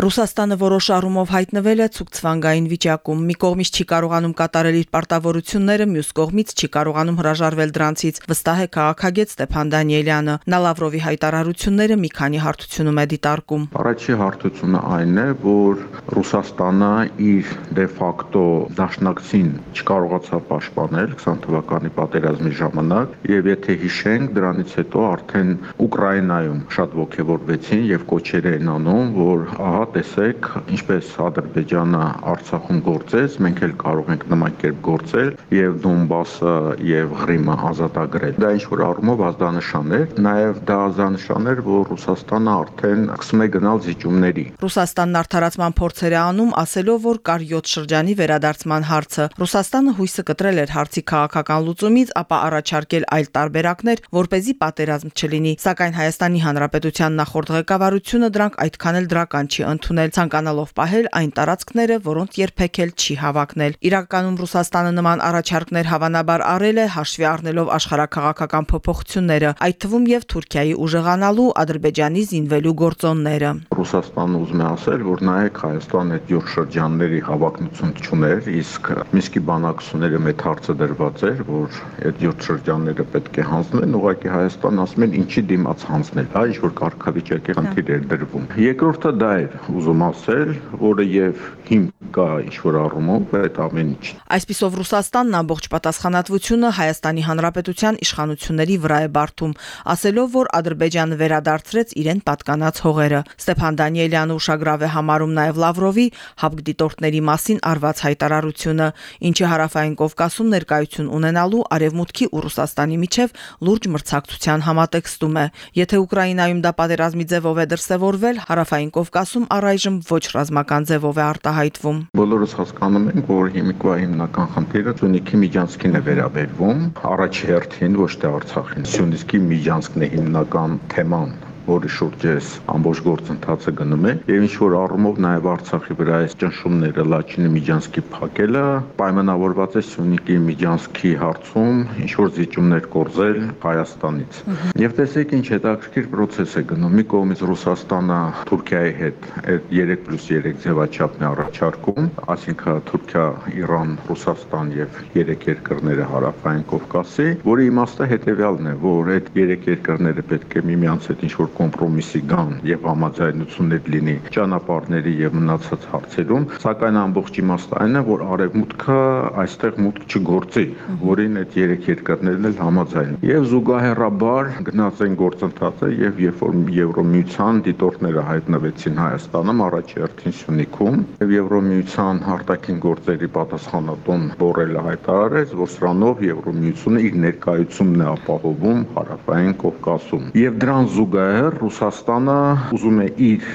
Ռուսաստանը որոշ առումով հայտնվել է ցուցվանգային վիճակում։ Մի կողմից չի կարողանում կատարել իր պարտավորությունները, մյուս կողմից չի կարողանում հրաժարվել դրանցից, վստահ է քաղաքագետ Ստեփան Դանիելյանը։ Նա Լավրովի հայտարարությունները մի քանի հարթությունում է դիտարկում։ Առաջի հարթությունը այն է, որ Ռուսաստանը իր դե ֆակտո դաշնակցին չկարողացավ պաշտպանել 20 թվականի պատերազմի ժամանակ, եւ եթե հիշենք, դրանից հետո արդեն Ուկրաինայում շատ ողջևորվեցին եւ կոչեր են անում, որ ահա տեսեք, ինչպես Ադրբեջանը Արցախում գործեց, մենք էլ կարող ենք նման կերպ գործել եւ Դոնբասը եւ Ղրիմը ազատագրել։ Դա ինչ որ առումով ազդանշան էր, նաեւ դա ազդանշան էր, որ Ռուսաստանը արդեն սկսում է գնալ զիջումների։ Ռուսաստանն արդարացման փորձեր է անում, ասելով, որ կար 7 շրջանի վերադարձման հարցը։ Ռուսաստանը հույսը կտրել էր հարցի քաղաքական լուծումից, ապա առաջարկել այլ տարբերակներ, որ เป զի պատերազմ չլինի, սակայն Հայաստանի Հանրապետության նախորդ ղեկավարությունը դրանք այդքան էլ դրական չի ընդունել, ցանկանալով պահել այն տարածքները, որոնց երբեք էլ չի հավակնել։ Իրականում Ռուսաստանը նման առաջարկներ հավանաբար արել է հաշվի առնելով աշխարհակաղակական փոփոխությունները, այդ թվում եւ Թուրքիայի ուժեղանալու Ադրբեջանի զինվելու գործոնները։ Ռուսաստանը ուզում է ասել, որ նայեք Հայաստանը այդ յուր շրջանների հավակնություն չուներ, իսկ Միսկի բանակցությունները մեծ հարցը դրված էր, որ այդ յուր շրջանները պետք է հանձնեն, ուղղակի Հայաստան ասում են ինչի դիմաց հանձնել, հա ինչ որ կարգավիճակի խնդիր էր դրվում։ Երկրորդը դա էր ուզում ասել, որը եւ հիմք կա ինչ որ առումով այդ ամեն ինչ։ Այսպիսով Ռուսաստանն ամբողջ պատասխանատվությունը Հայաստանի Հանրապետության իշխանությունների վրա է բարթում, ասելով, որ Ադրբեջանը վերադարձրեց իրեն պատկանած հողերը։ Ստեփան Դանիելյանը ուշագրավ է համարում նաև Լավրովի հապկ դիտորդների մասին արված հայտարարությունը, ինչը հարավային Կովկասում ներկայություն ունենալու արևմուտքի ու Ռուսաստանի միջև լուրջ մրցակցության համատեքստում է։ Եթե Ուկրաինայում դա պատերազմի ձևով է դրսևորվել, հարավային Կովկասում առայժմ ոչ ռազմական ձևով է արտահայտվում։ Բոլորս հասկանում ենք, որ հիմիկվա հիմնական խնդիրը Սյունիքի միջանցքին է վերաբերվում, առաջի հերթին ոչ թե Արցախին։ Սյունիքի միջանցքն է հիմնական թեման որի շուրջ էս ամբողջ գործընթացը գնում է եւ ինչ որ առումով նաեւ Արցախի վրա այս ճնշումները Լաչինի Միջանսկի փակելը պայմանավորված է Սյունիքի Միջանսկի հարցում ինչ որ զիջումներ կորզել Հայաստանից։ Եվ տեսեք ինչ հետաքրքիր process է գնում։ Մի կողմից Ռուսաստանը Թուրքիայի հետ այդ 3+3 ձևաչափն է առաջարկում, այսինքն Թուրքիա, Իրան, Ռուսաստան եւ 3 երկրները հարավային Կովկասի, որի իմաստը հետեւյալն է, որ այդ 3 երկրները պետք է միմյանց հետ ինչ որ կոմպրոմիսի գան եւ համաձայնություններ լինի ճանապարհների եւ մնացած հարցերում, սակայն ամբողջ իմաստը այն է, որ արևմուտքը այստեղ մուտք չգործի, որին այդ երեք երկրներն էլ համաձայն։ Եվ զուգահեռաբար գնաց այն գործընթացը եւ երբ որ Եվրոմիության դիտորդները հայտնվեցին Հայաստանում առաջի հերթին Սյունիքում եւ Եվրոմիության արտաքին գործերի պատասխանատուն Բորելը հայտարարեց, որ սրանով Եվրոմիությունը իր ներկայությունն է ապահովում հարավային Կովկասում։ Եվ դրան զուգահեռ Ռուսաստանը ուզում է իր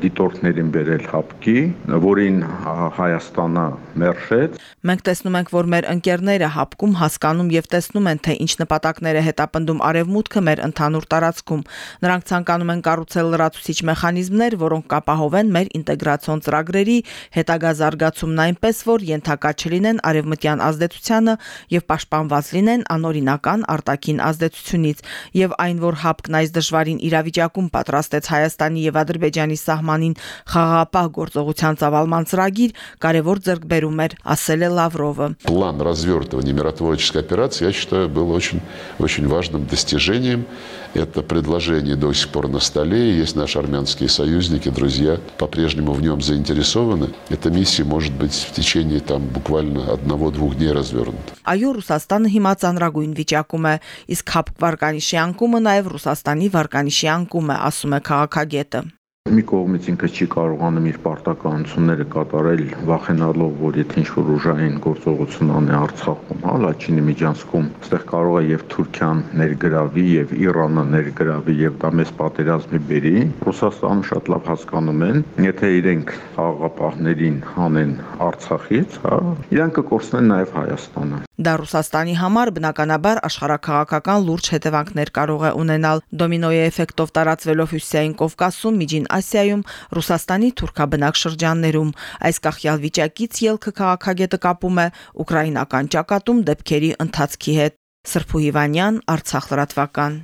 դիտորդներին բերել հապկի, որին Հայաստանը մերժեց։ Մենք տեսնում ենք, որ մեր ընկերները հապկում հասկանում եւ տեսնում են, թե ինչ նպատակներ է հետապնդում արևմուտքը մեր ընդհանուր տարածքում։ Նրանք ցանկանում են կառուցել լրացուցիչ մեխանիզմներ, որոնք կապահովեն մեր ինտեգրացիոն ծրագրերի հետագա զարգացումն այնպես, որ ենթակա չլինեն արևմտյան ազդեցությանը եւ պաշտպանված լինեն անօրինական արտաքին ազդեցությունից եւ այն, որ հապկն այս դժվարին իրավիճակում պատրաստեց Հայաստանի եւ Ադրբեջանի սահմանին խաղաղապահ գործողության ծավալման ծրագիր, կարևոր ձեռքբերում էր, ասել է Լավրովը։ План развертывания миротворческой операции, я считаю, был очень, очень важным достижением. Это предложение до сих пор на столе, и есть наши армянские союзники, друзья, по-прежнему в нем заинтересованы. Эта миссия может быть в течение там буквально одного-двух дней развернута. Այո, Ռուսաստանը հիմա ծանրագույն վիճակում է, իսկ հապ վարկանիշի անկումը նաև Ռուսաստանի վարկանիշի անկում է, ասում է քաղաքագետը։ Մի կողմից ինքը չի կարողանում իր պարտականությունները կատարել, վախենալով, որ եթե ինչ-որ ուժային գործողություն անի Արցախում, հա, Լաչինի միջանցքում, այստեղ կարող է եւ Թուրքիան ներգրավի եւ Իրանը ներգրավի եւ դա մեծ պատերազմի բերի։ Ռուսաստանը շատ լավ հասկանում են, եթե իրենք խաղաղապահներին հանեն Արցախից, հա, իրանք կկորցնեն նաեւ Հայաստանը։ Դա Ռուսաստանի համար բնականաբար աշխարհակաղակական լուրջ հետևանքներ կարող է ունենալ։ Դոմինոյի էֆեկտով տարածվելով Հյուսիսային Կովկասում, Միջին Ասիայում, Ռուսաստանի թուրքաբնակ շրջաններում։ Այս կախյալ վիճակից ելքը քաղաքագետը կապում է ուկրաինական ճակատում դեպքերի ընթացքի հետ։ Սրփու Հիվանյան, Արցախ լրատվական։